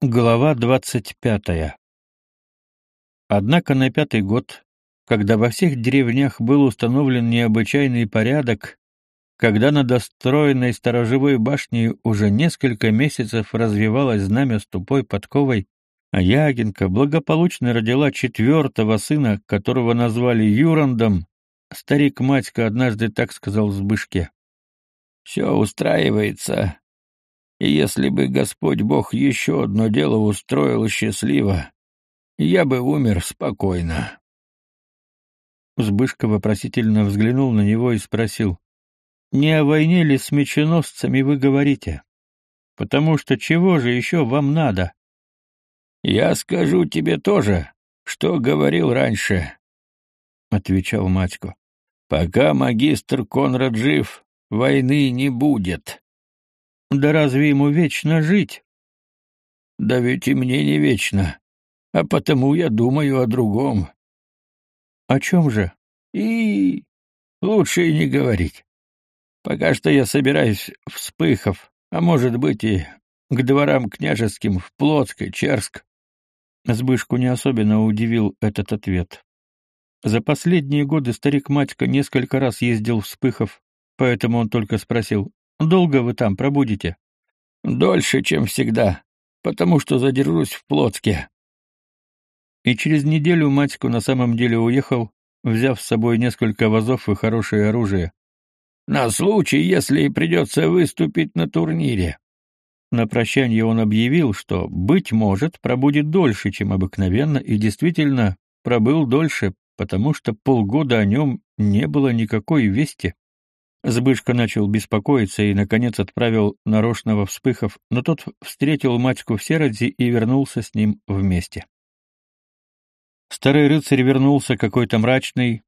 Глава двадцать пятая. Однако на пятый год, когда во всех деревнях был установлен необычайный порядок, когда над достроенной сторожевой башней уже несколько месяцев развивалось знамя с тупой подковой, а Ягинка благополучно родила четвертого сына, которого назвали Юрандом, старик Матька однажды так сказал Збышке. «Все устраивается, и если бы Господь Бог еще одно дело устроил счастливо, я бы умер спокойно. Збышка вопросительно взглянул на него и спросил, «Не о войне ли с меченосцами вы говорите? Потому что чего же еще вам надо?» «Я скажу тебе тоже, что говорил раньше», — отвечал Матько. «Пока магистр Конрад жив, войны не будет. Да разве ему вечно жить? Да ведь и мне не вечно. А потому я думаю о другом. О чем же? И лучше и не говорить. Пока что я собираюсь в Спыхов, а может быть и к дворам княжеским в Плотск и Черск. Сбышку не особенно удивил этот ответ. За последние годы старик Матька несколько раз ездил в Спыхов, поэтому он только спросил, Долго вы там пробудете? Дольше, чем всегда, потому что задержусь в Плотске. И через неделю Матько на самом деле уехал, взяв с собой несколько вазов и хорошее оружие. На случай, если придется выступить на турнире. На прощание он объявил, что, быть может, пробудет дольше, чем обыкновенно, и действительно пробыл дольше, потому что полгода о нем не было никакой вести. Збышка начал беспокоиться и, наконец, отправил нарочного вспыхов, но тот встретил матьку в Сероде и вернулся с ним вместе. Старый рыцарь вернулся какой-то мрачный,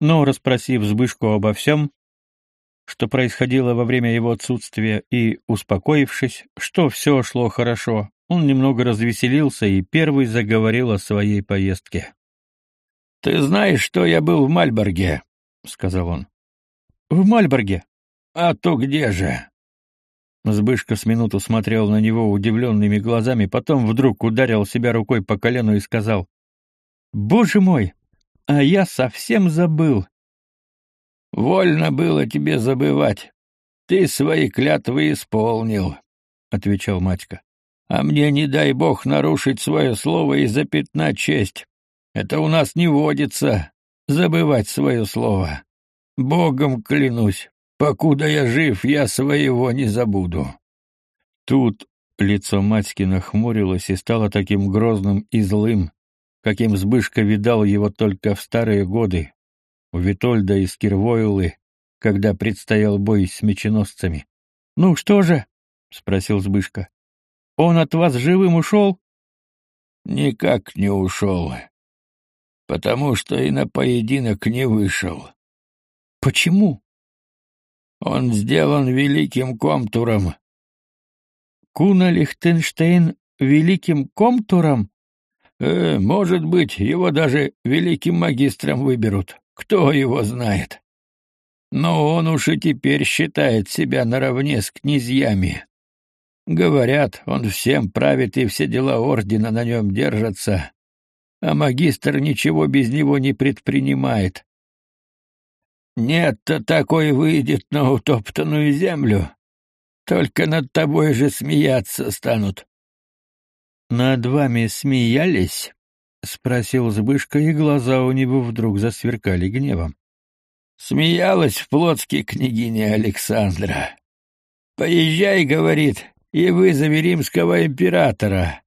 но, расспросив Збышку обо всем, что происходило во время его отсутствия, и, успокоившись, что все шло хорошо, он немного развеселился и первый заговорил о своей поездке. «Ты знаешь, что я был в Мальборге?» — сказал он. В Мальборге. А то где же? Збышка с минуту смотрел на него удивленными глазами, потом вдруг ударил себя рукой по колену и сказал: "Боже мой, а я совсем забыл. Вольно было тебе забывать. Ты свои клятвы исполнил", отвечал Матька. "А мне не дай бог нарушить свое слово и запятнать честь. Это у нас не водится забывать свое слово. Богом клянусь, покуда я жив, я своего не забуду. Тут лицо Матьки нахмурилось и стало таким грозным и злым, каким Збышка видал его только в старые годы, у Витольда из Кирвойлы, когда предстоял бой с меченосцами. — Ну что же? — спросил Збышка. — Он от вас живым ушел? — Никак не ушел, потому что и на поединок не вышел. Почему? Он сделан великим комтуром. Куна Лихтенштейн великим комтуром? Э, может быть, его даже великим магистром выберут. Кто его знает? Но он уж и теперь считает себя наравне с князьями. Говорят, он всем правит и все дела ордена на нем держатся, а магистр ничего без него не предпринимает. Нет-то такой выйдет на утоптанную землю. Только над тобой же смеяться станут. Над вами смеялись? спросил Збышка, и глаза у него вдруг засверкали гневом. Смеялась в Плотске княгиня Александра. Поезжай, говорит, и вызови римского императора.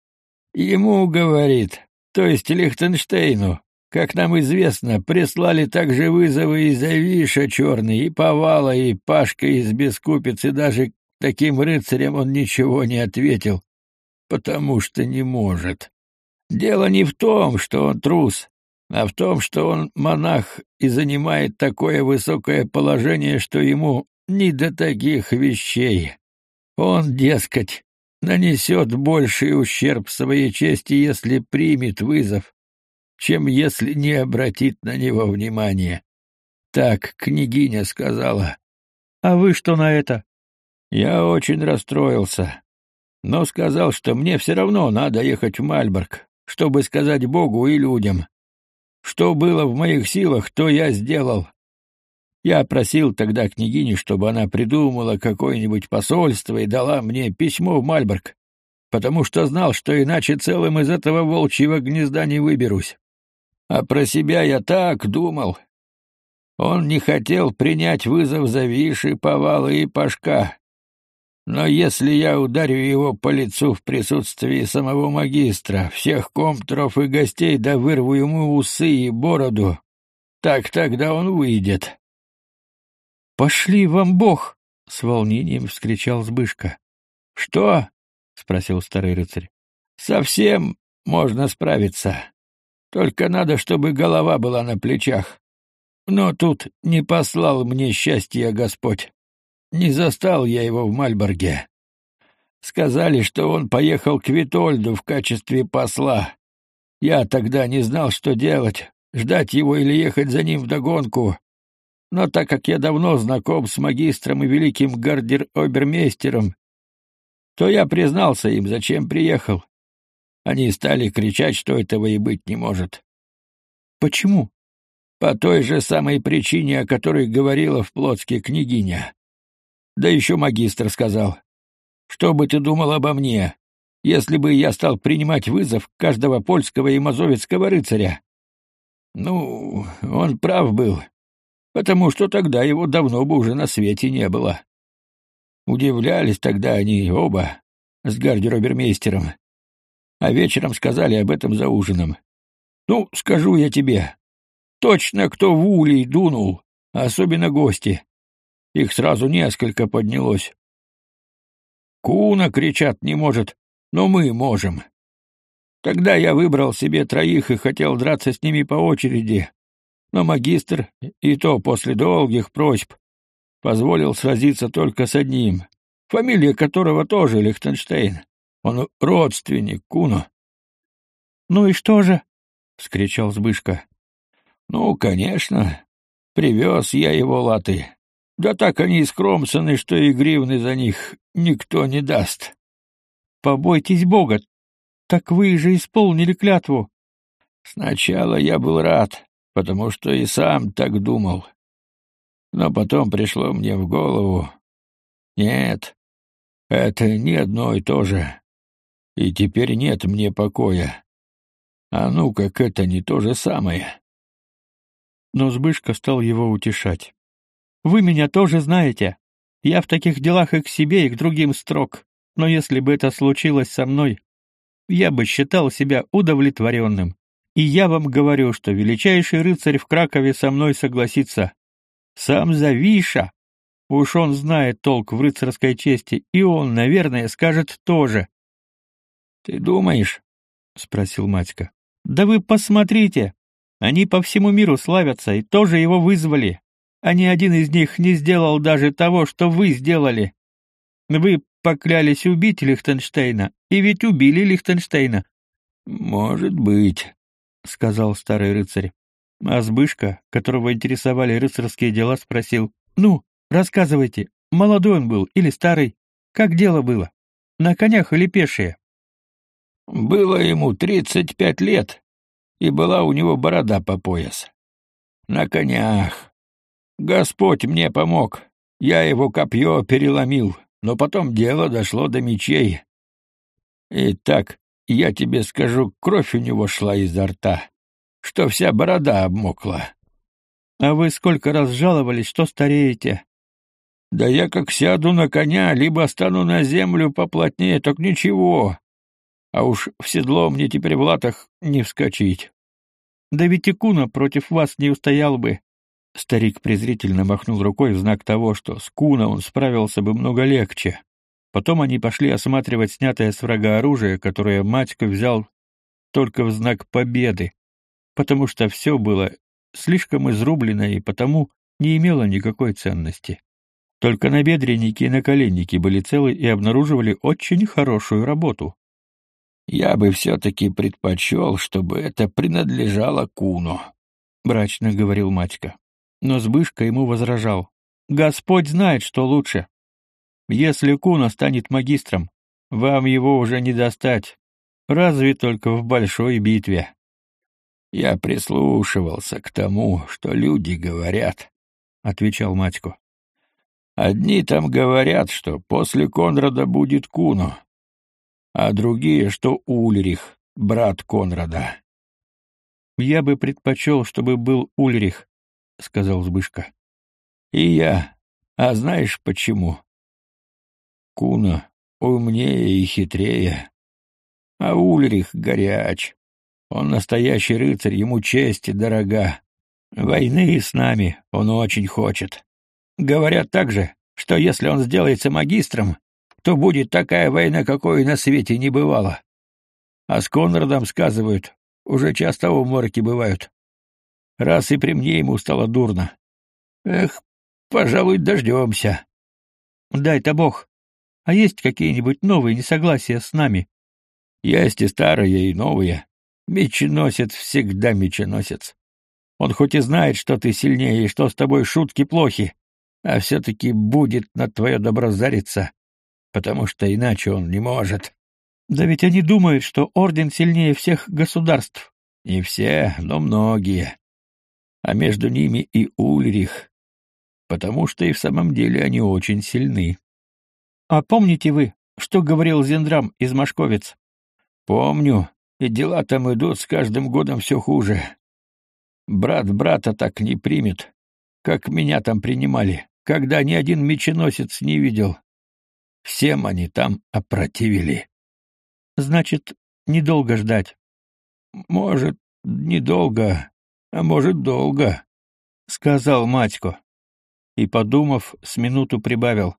Ему, говорит, то есть Лихтенштейну, как нам известно, прислали также вызовы из Авиша Черный, и Повала, и Пашка из Бескупицы, даже таким рыцарям он ничего не ответил, потому что не может. Дело не в том, что он трус, а в том, что он монах и занимает такое высокое положение, что ему не до таких вещей. Он, дескать, нанесет больший ущерб своей чести, если примет вызов чем если не обратит на него внимания. Так княгиня сказала. А вы что на это? Я очень расстроился. но сказал, что мне все равно надо ехать в Мальборг, чтобы сказать Богу и людям. Что было в моих силах, то я сделал. Я просил тогда княгиню, чтобы она придумала какое-нибудь посольство и дала мне письмо в Мальборг, потому что знал, что иначе целым из этого волчьего гнезда не выберусь. А про себя я так думал. Он не хотел принять вызов за Виши, Повала и Пашка. Но если я ударю его по лицу в присутствии самого магистра, всех комтров и гостей, да вырву ему усы и бороду, так тогда он выйдет. «Пошли вам Бог!» — с волнением вскричал Збышка. «Что?» — спросил старый рыцарь. «Совсем можно справиться. Только надо, чтобы голова была на плечах. Но тут не послал мне счастья Господь. Не застал я его в Мальборге. Сказали, что он поехал к Витольду в качестве посла. Я тогда не знал, что делать, ждать его или ехать за ним вдогонку. Но так как я давно знаком с магистром и великим гардер-обермейстером, то я признался им, зачем приехал. Они стали кричать, что этого и быть не может. Почему? По той же самой причине, о которой говорила в Плотске княгиня. Да еще магистр сказал. Что бы ты думал обо мне, если бы я стал принимать вызов каждого польского и мазовецкого рыцаря? Ну, он прав был, потому что тогда его давно бы уже на свете не было. Удивлялись тогда они оба с гардеробермейстером, а вечером сказали об этом за ужином. Ну, скажу я тебе, точно кто в улей дунул, особенно гости. Их сразу несколько поднялось. Куна кричат не может, но мы можем. Тогда я выбрал себе троих и хотел драться с ними по очереди, но магистр, и то после долгих просьб, позволил сразиться только с одним, фамилия которого тоже Лихтенштейн. Он родственник Куну. — Ну и что же? — вскричал Збышка. — Ну, конечно. Привез я его латы. Да так они скромсаны, что и гривны за них никто не даст. — Побойтесь Бога. Так вы же исполнили клятву. Сначала я был рад, потому что и сам так думал. Но потом пришло мне в голову... Нет, это не одно и то же. И теперь нет мне покоя. А ну, как это не то же самое. Но Збышка стал его утешать. «Вы меня тоже знаете. Я в таких делах и к себе, и к другим строг. Но если бы это случилось со мной, я бы считал себя удовлетворенным. И я вам говорю, что величайший рыцарь в Кракове со мной согласится. Сам Завиша. Уж он знает толк в рыцарской чести, и он, наверное, скажет тоже. — Ты думаешь? — спросил Матька. — Да вы посмотрите. Они по всему миру славятся и тоже его вызвали. А ни один из них не сделал даже того, что вы сделали. Вы поклялись убить Лихтенштейна, и ведь убили Лихтенштейна. — Может быть, — сказал старый рыцарь. А Збышка, которого интересовали рыцарские дела, спросил, «Ну, рассказывайте, молодой он был или старый? Как дело было? На конях или пешие?» «Было ему тридцать пять лет, и была у него борода по пояс. На конях. Господь мне помог. Я его копье переломил, но потом дело дошло до мечей. И так я тебе скажу, кровь у него шла изо рта, что вся борода обмокла. А вы сколько раз жаловались, что стареете? Да я как сяду на коня, либо стану на землю поплотнее, так ничего. А уж в седло мне теперь в латах не вскочить. Да ведь и Куна против вас не устоял бы. Старик презрительно махнул рукой в знак того, что с Куна он справился бы много легче. Потом они пошли осматривать снятое с врага оружие, которое Матько взял только в знак победы, потому что все было слишком изрублено и потому не имело никакой ценности. Только набедренники и наколенники были целы и обнаруживали очень хорошую работу. «Я бы все-таки предпочел, чтобы это принадлежало Куну», — мрачно говорил Матька. Но Збышка ему возражал. «Господь знает, что лучше. Если Куна станет магистром, Вам его уже не достать. Разве только в большой битве. Я прислушивался к тому, что люди говорят, отвечал Матько. Одни там говорят, что после Конрада будет Куно, а другие, что Ульрих, брат Конрада. Я бы предпочел, чтобы был Ульрих, сказал Збышка. И я. А знаешь почему? Куна умнее и хитрее, а Ульрих горяч. Он настоящий рыцарь, ему честь и дорога. Войны с нами он очень хочет. Говорят также, что если он сделается магистром, то будет такая война, какой на свете не бывало. А с Конрадом сказывают, уже часто уморки бывают. Раз и при мне ему стало дурно. Эх, пожалуй, дождемся. Дай-то бог. А есть какие-нибудь новые несогласия с нами? Есть и старые, и новые. Меченосец всегда меченосец. Он хоть и знает, что ты сильнее и что с тобой шутки плохи, а все-таки будет на твое добро зариться, потому что иначе он не может. Да ведь они думают, что орден сильнее всех государств. Не все, но многие. А между ними и Ульрих, потому что и в самом деле они очень сильны. А помните вы, что говорил Зендрам из Машковец? Помню, и дела там идут с каждым годом все хуже. Брат брата так не примет, как меня там принимали, когда ни один меченосец не видел. Всем они там опротивили. Значит, недолго ждать. Может, недолго, а может, долго, сказал Матько. И, подумав, с минуту прибавил: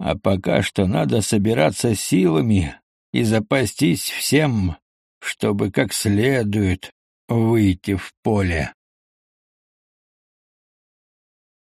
А пока что надо собираться силами и запастись всем, чтобы как следует выйти в поле.